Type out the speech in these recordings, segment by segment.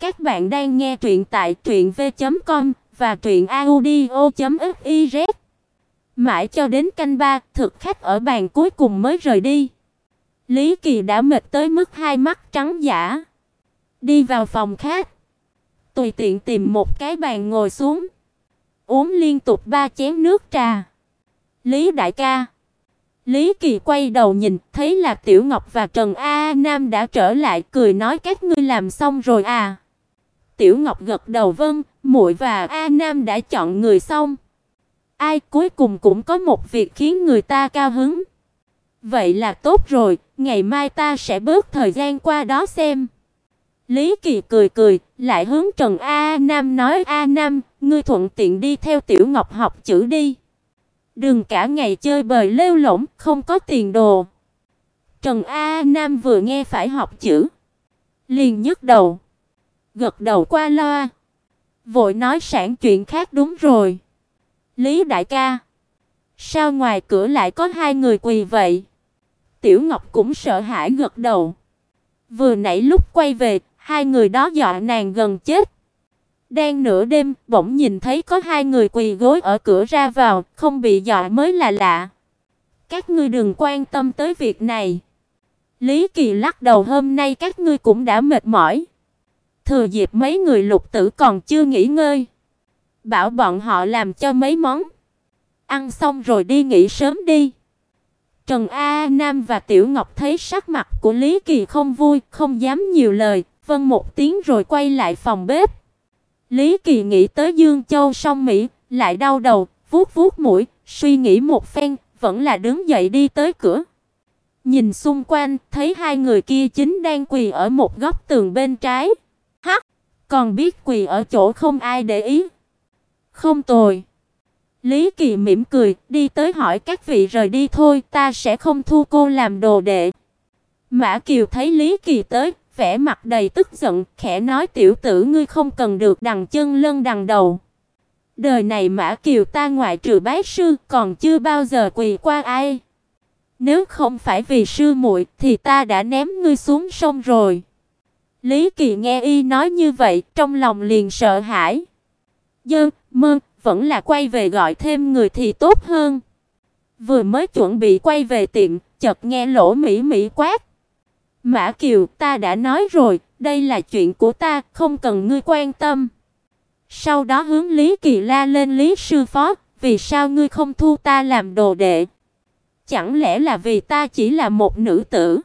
Các bạn đang nghe truyện tại truyệnv.com và truyệnaudio.fiz. Mãi cho đến canh ba, thực khách ở bàn cuối cùng mới rời đi. Lý Kỳ đã mệt tới mức hai mắt trắng dã. Đi vào phòng khách, tùy tiện tìm một cái bàn ngồi xuống, uống liên tục ba chén nước trà. Lý đại ca. Lý Kỳ quay đầu nhìn, thấy là Tiểu Ngọc và Trần A Nam đã trở lại, cười nói các ngươi làm xong rồi à? Tiểu Ngọc gật đầu vâng, muội và A Nam đã chọn người xong. Ai cuối cùng cũng có một việc khiến người ta cao hứng. Vậy là tốt rồi, ngày mai ta sẽ bớt thời gian qua đó xem. Lý Kỳ cười cười, lại hướng Trần A Nam nói A Nam, ngươi thuận tiện đi theo Tiểu Ngọc học chữ đi. Đừng cả ngày chơi bời lêu lổng, không có tiền đồ. Trần A Nam vừa nghe phải học chữ, liền nhức đầu, gật đầu qua loa, vội nói sẵn chuyện khác đúng rồi. Lý đại ca, sao ngoài cửa lại có hai người quỳ vậy? Tiểu Ngọc cũng sợ hãi gật đầu. Vừa nãy lúc quay về, hai người đó dọa nàng gần chết. Đang nửa đêm, bỗng nhìn thấy có hai người quỳ gối ở cửa ra vào, không bị dọa mới là lạ. Các ngươi đừng quan tâm tới việc này. Lý Kỳ lắc đầu hôm nay các ngươi cũng đã mệt mỏi. Thừa dịp mấy người lục tử còn chưa nghỉ ngơi. Bảo bọn họ làm cho mấy món. Ăn xong rồi đi nghỉ sớm đi. Trần A Nam và Tiểu Ngọc thấy sắc mặt của Lý Kỳ không vui, không dám nhiều lời, vâng một tiếng rồi quay lại phòng bếp. Lý Kỳ nghĩ tới Dương Châu song Mỹ, lại đau đầu, vuốt vuốt mũi, suy nghĩ một phen, vẫn là đứng dậy đi tới cửa. Nhìn xung quanh, thấy hai người kia chính đang quỳ ở một góc tường bên trái. Còn biết quỳ ở chỗ không ai để ý. Không tồi. Lý Kỳ mỉm cười, đi tới hỏi các vị rời đi thôi, ta sẽ không thu cô làm đồ đệ. Mã Kiều thấy Lý Kỳ tới, vẻ mặt đầy tức giận, khẽ nói tiểu tử ngươi không cần được đằng chân lân đằng đầu. Đời này Mã Kiều ta ngoại trừ bái sư còn chưa bao giờ quỳ qua ai. Nếu không phải vì sư muội thì ta đã ném ngươi xuống sông rồi. Lý Kỳ nghe y nói như vậy, trong lòng liền sợ hãi. Dơ, mơ, vẫn là quay về gọi thêm người thì tốt hơn. Vừa mới chuẩn bị quay về tiệm, chợt nghe lỗ Mỹ Mỹ quát. Mã Kiều, ta đã nói rồi, đây là chuyện của ta, không cần ngươi quan tâm. Sau đó hướng Lý Kỳ la lên Lý sư phó, vì sao ngươi không thu ta làm đồ đệ? Chẳng lẽ là vì ta chỉ là một nữ tử?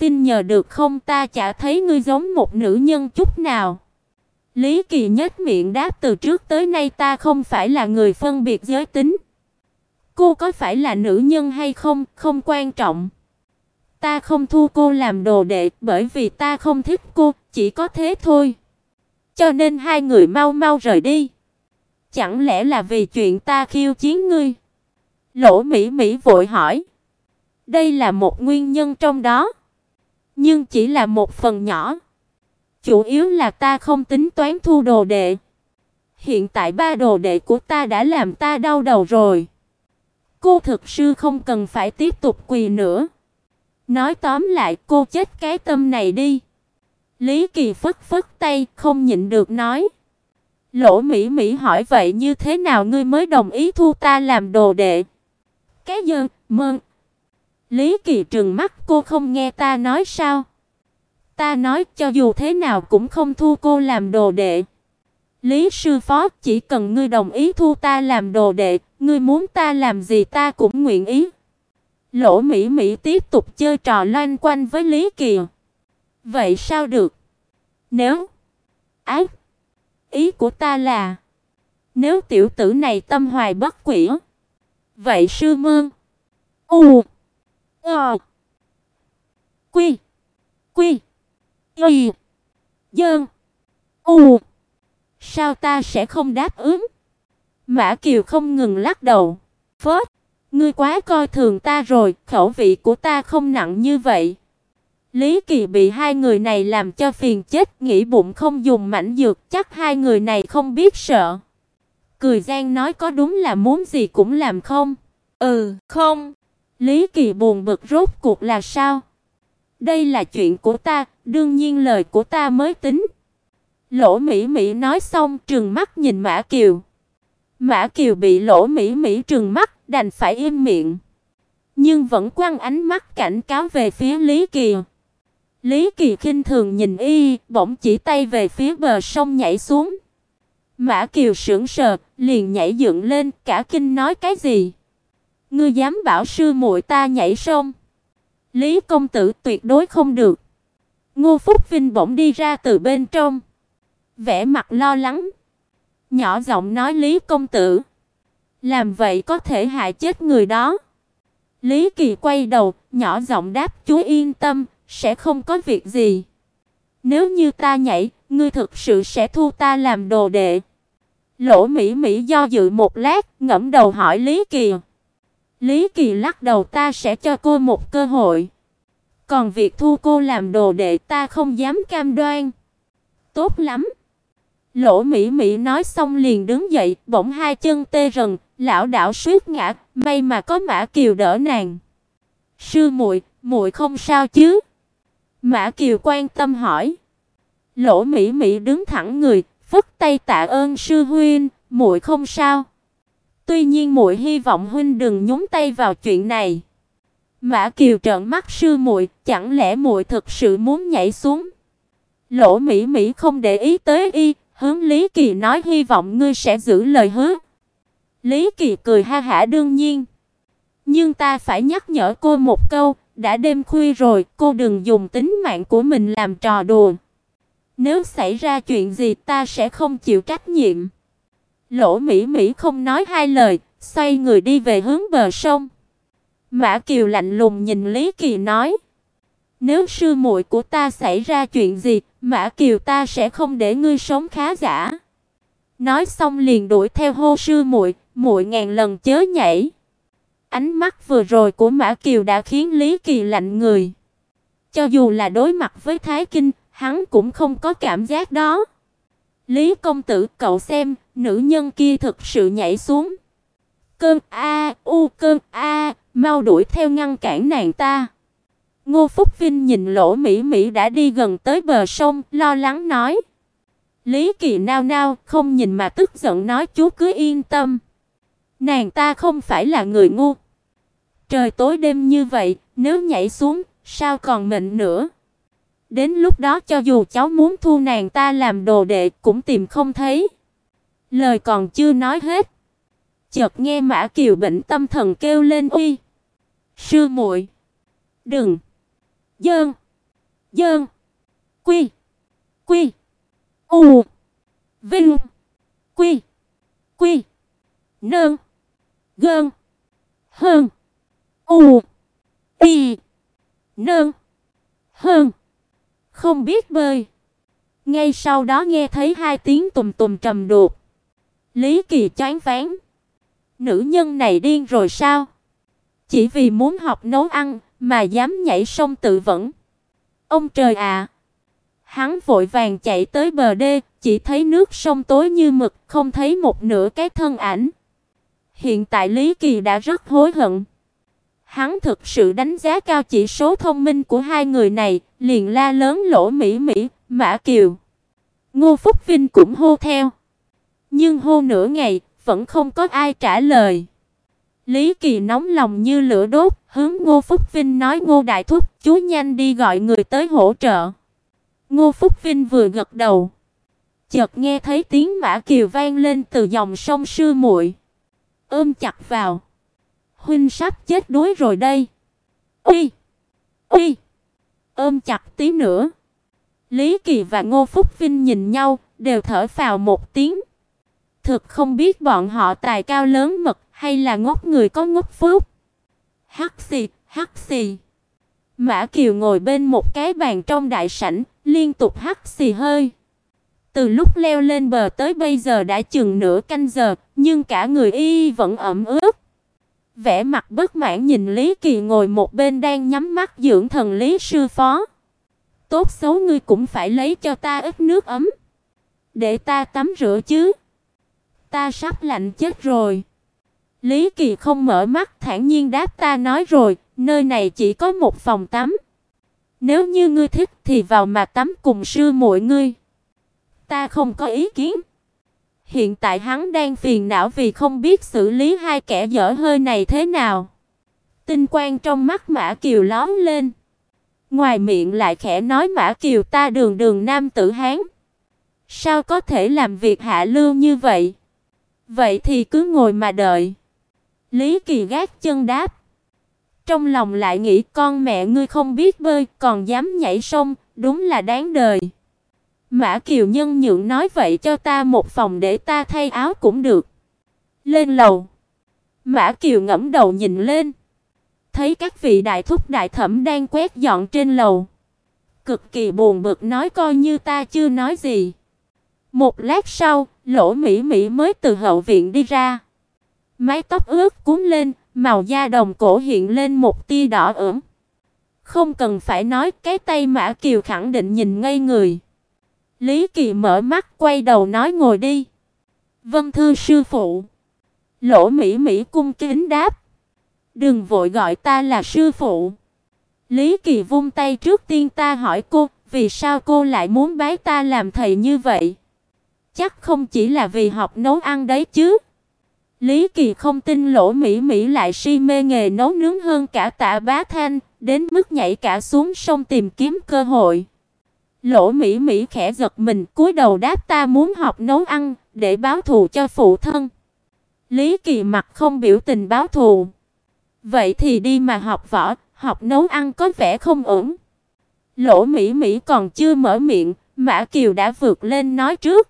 Xin nhờ được không ta chả thấy ngươi giống một nữ nhân chút nào. Lý Kỳ nhếch miệng đáp từ trước tới nay ta không phải là người phân biệt giới tính. Cô có phải là nữ nhân hay không, không quan trọng. Ta không thu cô làm đồ đệ bởi vì ta không thích cô, chỉ có thế thôi. Cho nên hai người mau mau rời đi. Chẳng lẽ là vì chuyện ta khiêu chiến ngươi? Lỗ Mỹ Mỹ vội hỏi. Đây là một nguyên nhân trong đó, nhưng chỉ là một phần nhỏ. Chủ yếu là ta không tính toán thu đồ đệ. Hiện tại ba đồ đệ của ta đã làm ta đau đầu rồi. Cô thực sư không cần phải tiếp tục quỳ nữa. Nói tóm lại, cô chết cái tâm này đi. Lý Kỳ phất phất tay, không nhịn được nói. Lỗ Mỹ Mỹ hỏi vậy như thế nào ngươi mới đồng ý thu ta làm đồ đệ? Cái dơ, mơn Lý Kỳ trừng mắt cô không nghe ta nói sao? Ta nói cho dù thế nào cũng không thu cô làm đồ đệ. Lý sư phó, chỉ cần ngươi đồng ý thu ta làm đồ đệ, ngươi muốn ta làm gì ta cũng nguyện ý. Lỗ Mỹ Mỹ tiếp tục chơi trò loanh quanh với Lý Kỳ. Vậy sao được? Nếu Ác Ý của ta là Nếu tiểu tử này tâm hoài bất quỷ Vậy sư mương U Ờ Quy Quy Y Dơn U Sao ta sẽ không đáp ứng? Mã Kiều không ngừng lắc đầu. Phớt, ngươi quá coi thường ta rồi, khẩu vị của ta không nặng như vậy. Lý Kỳ bị hai người này làm cho phiền chết, nghĩ bụng không dùng mảnh dược, chắc hai người này không biết sợ. Cười gian nói có đúng là muốn gì cũng làm không? Ừ, không. Lý Kỳ buồn bực rốt cuộc là sao? Đây là chuyện của ta, đương nhiên lời của ta mới tính. Lỗ Mỹ Mỹ nói xong trừng mắt nhìn Mã Kiều. Mã Kiều bị Lỗ Mỹ Mỹ trừng mắt, đành phải im miệng. Nhưng vẫn quăng ánh mắt cảnh cáo về phía Lý Kỳ. Lý Kỳ khinh thường nhìn y, bỗng chỉ tay về phía bờ sông nhảy xuống. Mã Kiều sững sờ, liền nhảy dựng lên, cả kinh nói cái gì? Ngươi dám bảo sư muội ta nhảy sông? Lý công tử tuyệt đối không được. Ngô Phúc Vinh bỗng đi ra từ bên trong, vẻ mặt lo lắng, nhỏ giọng nói Lý công tử, làm vậy có thể hại chết người đó. Lý Kỳ quay đầu, nhỏ giọng đáp, "Chú yên tâm, sẽ không có việc gì. Nếu như ta nhảy, ngươi thực sự sẽ thu ta làm đồ đệ." Lỗ Mỹ Mỹ do dự một lát, ngẩng đầu hỏi Lý Kỳ. Lý Kỳ lắc đầu, "Ta sẽ cho cô một cơ hội." Còn việc thu cô làm đồ đệ ta không dám cam đoan. Tốt lắm. Lỗ Mỹ Mỹ nói xong liền đứng dậy, bỗng hai chân tê rần, lão đảo suýt ngã, may mà có Mã Kiều đỡ nàng. "Sư muội, muội không sao chứ?" Mã Kiều quan tâm hỏi. Lỗ Mỹ Mỹ đứng thẳng người, phất tay tạ ơn sư huynh, muội không sao. Tuy nhiên muội hy vọng huynh đừng nhúng tay vào chuyện này. Mã Kiều trợn mắt sư muội, chẳng lẽ muội thực sự muốn nhảy xuống? Lỗ Mỹ Mỹ không để ý tới y, hướng Lý Kỳ nói hy vọng ngươi sẽ giữ lời hứa. Lý Kỳ cười ha hả đương nhiên. Nhưng ta phải nhắc nhở cô một câu, đã đêm khuya rồi, cô đừng dùng tính mạng của mình làm trò đùa. Nếu xảy ra chuyện gì ta sẽ không chịu trách nhiệm. Lỗ Mỹ Mỹ không nói hai lời, xoay người đi về hướng bờ sông. Mã Kiều lạnh lùng nhìn Lý Kỳ nói: "Nếu sư muội của ta xảy ra chuyện gì, Mã Kiều ta sẽ không để ngươi sống khá giả." Nói xong liền đuổi theo hô sư muội, muội ngàn lần chớ nhảy. Ánh mắt vừa rồi của Mã Kiều đã khiến Lý Kỳ lạnh người. Cho dù là đối mặt với Thái Kinh, hắn cũng không có cảm giác đó. Lý công tử, cậu xem, nữ nhân kia thực sự nhảy xuống. Cơn a u cơn a, mau đuổi theo ngăn cản nàng ta. Ngô Phúc Vinh nhìn Lỗ Mỹ Mỹ đã đi gần tới bờ sông, lo lắng nói: Lý Kỳ nao nao, không nhìn mà tức giận nói chú cứ yên tâm. Nàng ta không phải là người ngu. Trời tối đêm như vậy, nếu nhảy xuống, sao còn mệnh nữa. Đến lúc đó cho dù cháu muốn thu nàng ta làm đồ đệ cũng tìm không thấy. Lời còn chưa nói hết, chợt nghe Mã Kiều bệnh tâm thần kêu lên uy. Sư muội, đừng. Dơn. Dơn. Quy. Quy. U. Vinh. Quy. Quy. Nương. Gơn. Hơn. U. Y. Nương. Hơn. Không biết bơi. Ngay sau đó nghe thấy hai tiếng tùm tùm trầm đục. Lý Kỳ choáng váng. Nữ nhân này điên rồi sao? Chỉ vì muốn học nấu ăn mà dám nhảy sông tự vẫn. Ông trời ạ. Hắn vội vàng chạy tới bờ đê, chỉ thấy nước sông tối như mực, không thấy một nửa cái thân ảnh. Hiện tại Lý Kỳ đã rất hối hận. Hắn thực sự đánh giá cao chỉ số thông minh của hai người này, liền la lớn lỗ Mỹ Mỹ, Mã Kiều. Ngô Phúc Vinh cũng hô theo. Nhưng hô nửa ngày, vẫn không có ai trả lời. Lý Kỳ nóng lòng như lửa đốt, hướng Ngô Phúc Vinh nói Ngô Đại Thúc, chú nhanh đi gọi người tới hỗ trợ. Ngô Phúc Vinh vừa gật đầu, chợt nghe thấy tiếng mã kiều vang lên từ dòng sông Sư muội. Ôm chặt vào. Huynh sắp chết đuối rồi đây. Uy! Uy! Ôm chặt tí nữa. Lý Kỳ và Ngô Phúc Vinh nhìn nhau, đều thở phào một tiếng. Thực không biết bọn họ tài cao lớn mật hay là ngốc người có ngốc phúc. Hắc xì, hắc xì. Mã Kiều ngồi bên một cái bàn trong đại sảnh, liên tục hắt xì hơi. Từ lúc leo lên bờ tới bây giờ đã chừng nửa canh giờ, nhưng cả người y vẫn ẩm ướt. Vẻ mặt bất mãn nhìn Lý Kỳ ngồi một bên đang nhắm mắt dưỡng thần Lý sư phó. Tốt xấu ngươi cũng phải lấy cho ta ít nước ấm, để ta tắm rửa chứ. Ta sắp lạnh chết rồi. Lý Kỳ không mở mắt, thản nhiên đáp ta nói rồi, nơi này chỉ có một phòng tắm. Nếu như ngươi thích thì vào mà tắm cùng sư muội ngươi. ta không có ý kiến. Hiện tại hắn đang phiền não vì không biết xử lý hai kẻ dở hơi này thế nào. Tinh quang trong mắt Mã Kiều lóe lên. Ngoài miệng lại khẽ nói Mã Kiều ta đường đường nam tử hán. Sao có thể làm việc hạ lưu như vậy? Vậy thì cứ ngồi mà đợi. Lý Kỳ gác chân đáp. Trong lòng lại nghĩ con mẹ ngươi không biết bơi còn dám nhảy sông, đúng là đáng đời. Mã Kiều Nhân nhượng nói vậy cho ta một phòng để ta thay áo cũng được. Lên lầu. Mã Kiều ngẫm đầu nhìn lên, thấy các vị đại thúc đại thẩm đang quét dọn trên lầu. Cực kỳ buồn bực nói coi như ta chưa nói gì. Một lát sau, Lỗ Mỹ Mỹ mới từ hậu viện đi ra. Mái tóc ướt cuốn lên, màu da đồng cổ hiện lên một tia đỏ ửng. Không cần phải nói, cái tay Mã Kiều khẳng định nhìn ngây người. Lý Kỳ mở mắt quay đầu nói ngồi đi. Vâng, thưa sư phụ. Lỗ Mỹ Mỹ cung kính đáp. Đừng vội gọi ta là sư phụ. Lý Kỳ vung tay trước tiên ta hỏi cô, vì sao cô lại muốn bái ta làm thầy như vậy? Chắc không chỉ là vì học nấu ăn đấy chứ. Lý Kỳ không tin Lỗ Mỹ Mỹ lại si mê nghề nấu nướng hơn cả Tạ Bá Thanh, đến mức nhảy cả xuống sông tìm kiếm cơ hội. Lỗ Mỹ Mỹ khẽ giật mình, cúi đầu đáp ta muốn học nấu ăn để báo thù cho phụ thân. Lý Kỳ mặt không biểu tình báo thù. Vậy thì đi mà học võ, học nấu ăn có vẻ không ổn. Lỗ Mỹ Mỹ còn chưa mở miệng, Mã Kiều đã vượt lên nói trước.